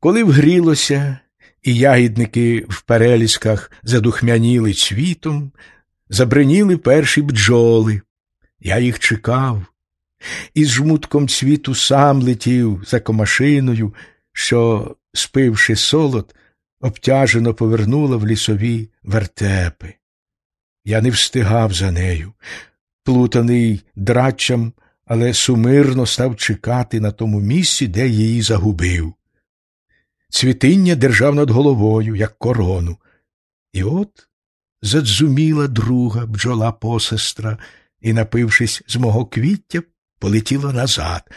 Коли вгрілося, і ягідники в перелісках задухмяніли цвітом, забриніли перші бджоли. Я їх чекав, і з жмутком цвіту сам летів за комашиною, що, спивши солод, обтяжено повернула в лісові вертепи. Я не встигав за нею, плутаний драчам, але сумирно став чекати на тому місці, де її загубив. Цвітиння держав над головою, як корону. І от задзуміла друга бджола посестра і, напившись з мого квіття, полетіла назад.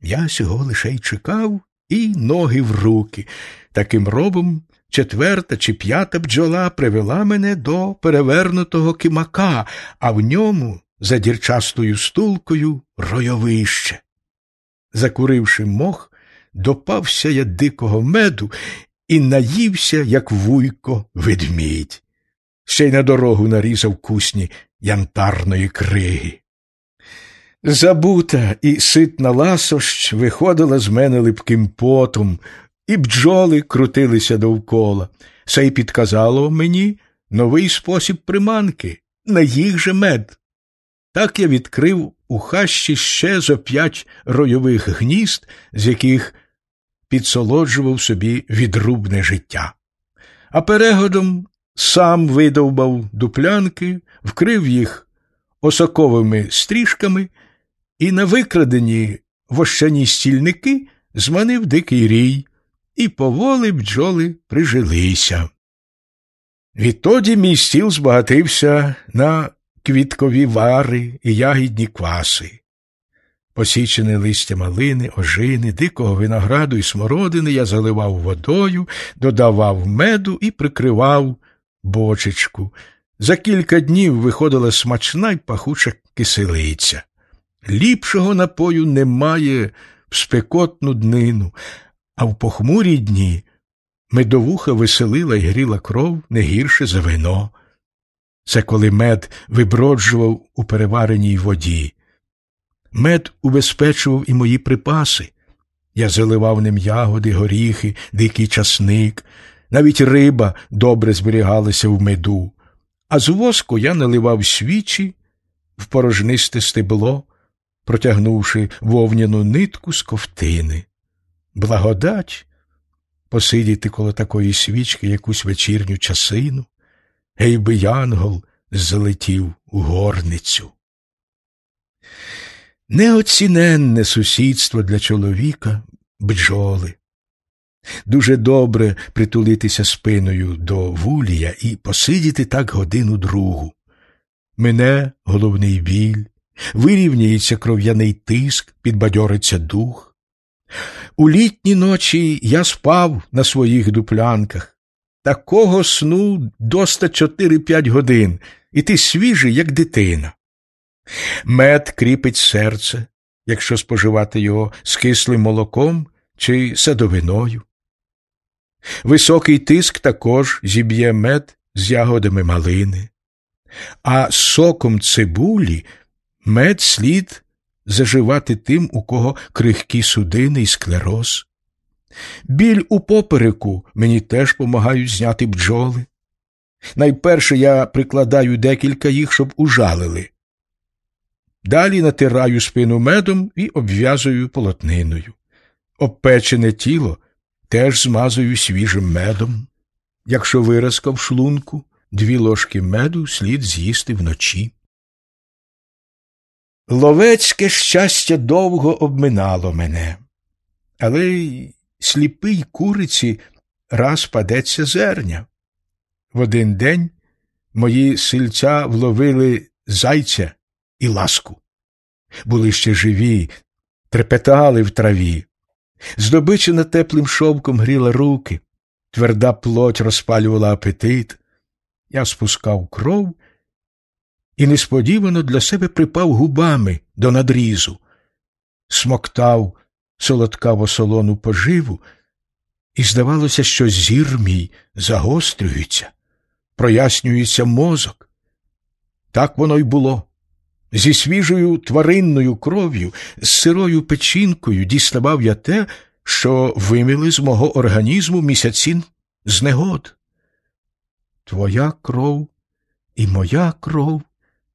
Я сього лише й чекав, і ноги в руки. Таким робом четверта чи п'ята бджола привела мене до перевернутого кимака, а в ньому, за дірчастою стулкою, ройовище. Закуривши мох, допався я дикого меду і наївся, як вуйко, ведмідь. Ще й на дорогу нарізав кусні янтарної криги. Забута і ситна ласощ виходила з мене липким потом, і бджоли крутилися довкола. Це й підказало мені новий спосіб приманки, на їх же мед. Так я відкрив у хащі ще зо п'ять ройових гнізд, з яких підсолоджував собі відрубне життя. А перегодом сам видовбав дуплянки, вкрив їх осоковими стрішками і на викрадені вощані стільники зманив дикий рій, і поволи бджоли прижилися. Відтоді мій стіл збагатився на квіткові вари і ягідні кваси. Посічене листя малини, ожини, дикого винограду і смородини я заливав водою, додавав меду і прикривав бочечку. За кілька днів виходила смачна й пахуча киселиця. Ліпшого напою немає в спекотну днину, а в похмурі дні медовуха веселила й гріла кров не гірше за вино. Це коли мед виброджував у перевареній воді. Мед убезпечував і мої припаси. Я заливав ним ягоди, горіхи, дикий часник, навіть риба добре зберігалася в меду, а з воску я наливав свічі в порожнисте стебло, протягнувши вовняну нитку з ковтини. Благодать посидіти коло такої свічки якусь вечірню часину, гей би янгол залетів у горницю. Неоціненне сусідство для чоловіка бджоли. Дуже добре притулитися спиною до вулія і посидіти так годину другу. Мене головний біль, вирівняється кров'яний тиск, підбадьориться дух. У літні ночі я спав на своїх дуплянках. Такого сну доста чотири-п'ять годин, і ти свіжий, як дитина. Мед кріпить серце, якщо споживати його з кислим молоком чи садовиною. Високий тиск також зіб'є мед з ягодами малини, а соком цибулі мед слід заживати тим, у кого крихкі судини і склероз. Біль у попереку мені теж помагають зняти бджоли. Найперше я прикладаю декілька їх, щоб ужалили. Далі натираю спину медом і обв'язую полотниною. Обпечене тіло теж змазую свіжим медом. Якщо виразка в шлунку, дві ложки меду слід з'їсти вночі. Ловецьке щастя довго обминало мене, але сліпий куриці раз падеться зерня. В один день мої сильця вловили зайця і ласку. Були ще живі, трепетали в траві. Здобичена теплим шовком гріла руки, тверда плоть розпалювала апетит. Я спускав кров і несподівано для себе припав губами до надрізу, смоктав солодкаво солону поживу, і здавалося, що зір мій загострюється, прояснюється мозок. Так воно й було. Зі свіжою тваринною кров'ю, з сирою печінкою діставав я те, що виміли з мого організму місяцін знегод. Твоя кров і моя кров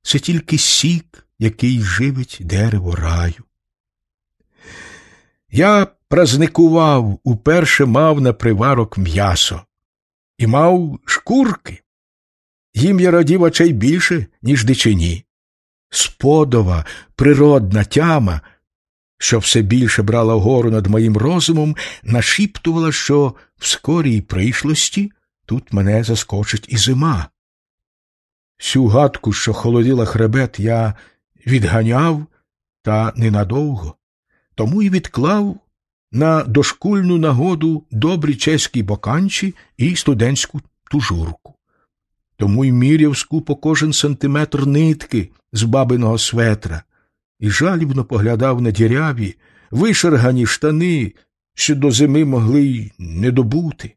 це тільки сік, який живить дерево раю. Я празникував, уперше мав на приварок м'ясо і мав шкурки. Їм я радів очей більше, ніж дичині. Сподова, природна тяма, що все більше брала вгору над моїм розумом, нашіптувала, що в скорій прийшлості тут мене заскочить і зима. Всю гадку, що холодила хребет, я відганяв та ненадовго, тому й відклав на дошкульну нагоду добрі чеські боканчі і студентську тужурку. Тому й міряв скупо кожен сантиметр нитки з бабиного светра і жалібно поглядав на діряві, вишергані штани, що до зими могли й не добути.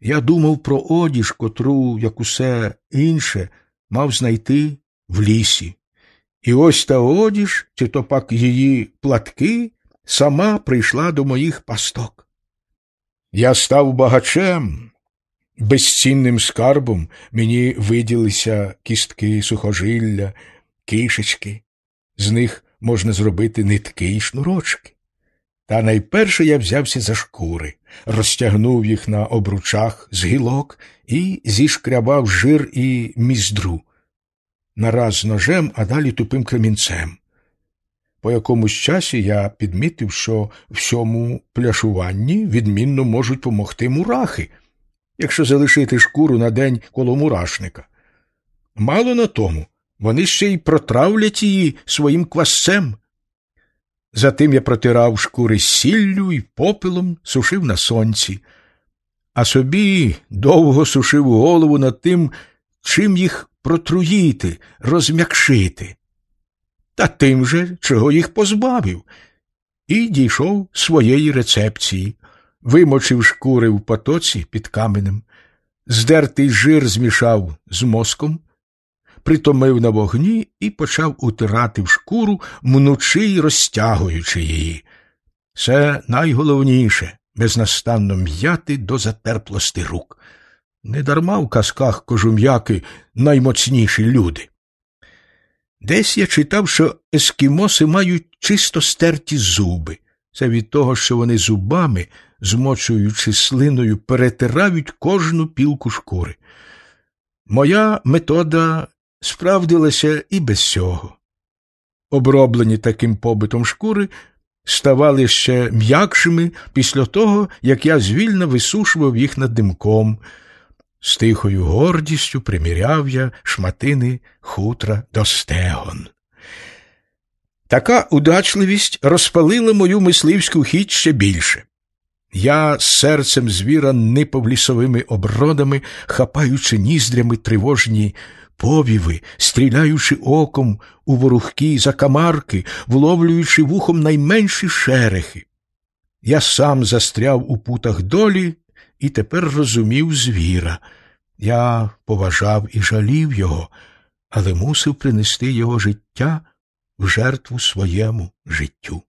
Я думав про одіж, котру, як усе інше, мав знайти в лісі. І ось та одіж, чи то пак її платки, сама прийшла до моїх пасток. Я став багачем, безцінним скарбом мені виділися кістки, сухожилля, кишечки, з них можна зробити нитки і шнурочки. Та найперше я взявся за шкури, розтягнув їх на обручах з гілок і зішкрябав жир і міздру. Нараз ножем, а далі тупим кремінцем. По якомусь часі я підмітив, що в цьому пляшуванні відмінно можуть помогти мурахи, якщо залишити шкуру на день коло мурашника. Мало на тому, вони ще й протравлять її своїм квасцем. Затим я протирав шкури сіллю і попелом, сушив на сонці, а собі довго сушив голову над тим, чим їх протруїти, розм'якшити. Та тим же, чого їх позбавив, і дійшов своєї рецепції, вимочив шкури в потоці під каменем, здертий жир змішав з моском, притомив на вогні і почав утирати в шкуру, мнучи й розтягуючи її. Це найголовніше безнастанно м'яти до затерплости рук. Недарма в казках кожум'яки наймоцніші люди. Десь я читав, що ескімоси мають чисто стерті зуби. Це від того, що вони зубами, змочуючи слиною, перетирають кожну пілку шкури. Моя метода справдилася і без цього. Оброблені таким побитом шкури ставали ще м'якшими після того, як я звільно висушував їх над димком. З тихою гордістю приміряв я шматини хутра до стегон. Така удачливість розпалила мою мисливську хід ще більше. Я серцем звіра нипав лісовими обродами, хапаючи ніздрями тривожні повіви, стріляючи оком у ворухкі закамарки, вловлюючи вухом найменші шерехи. Я сам застряв у путах долі і тепер розумів звіра. Я поважав і жалів його, але мусив принести його життя в жертву своєму життю.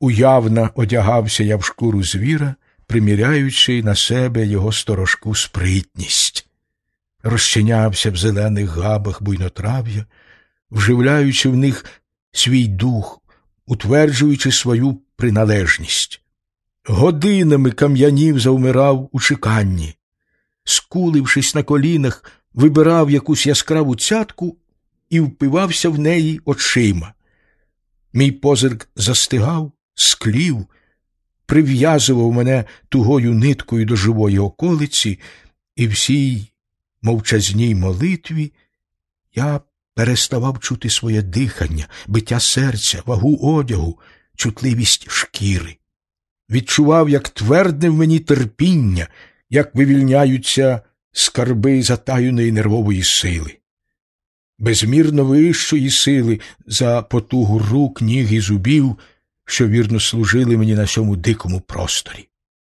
Уявно одягався я в шкуру звіра, приміряючи на себе його сторожку спритність, розчинявся в зелених габах буйнотрав'я, вживляючи в них свій дух, утверджуючи свою приналежність. Годинами кам'янів завмирав у чеканні, скулившись на колінах, вибирав якусь яскраву цятку і впивався в неї очима. Мій позирк застигав, склів, прив'язував мене тугою ниткою до живої околиці, і всій мовчазній молитві я переставав чути своє дихання, биття серця, вагу одягу, чутливість шкіри. Відчував, як твердне в мені терпіння, як вивільняються скарби затаюної нервової сили. Безмірно вищої сили за потугу рук, ніг і зубів, що вірно служили мені на цьому дикому просторі.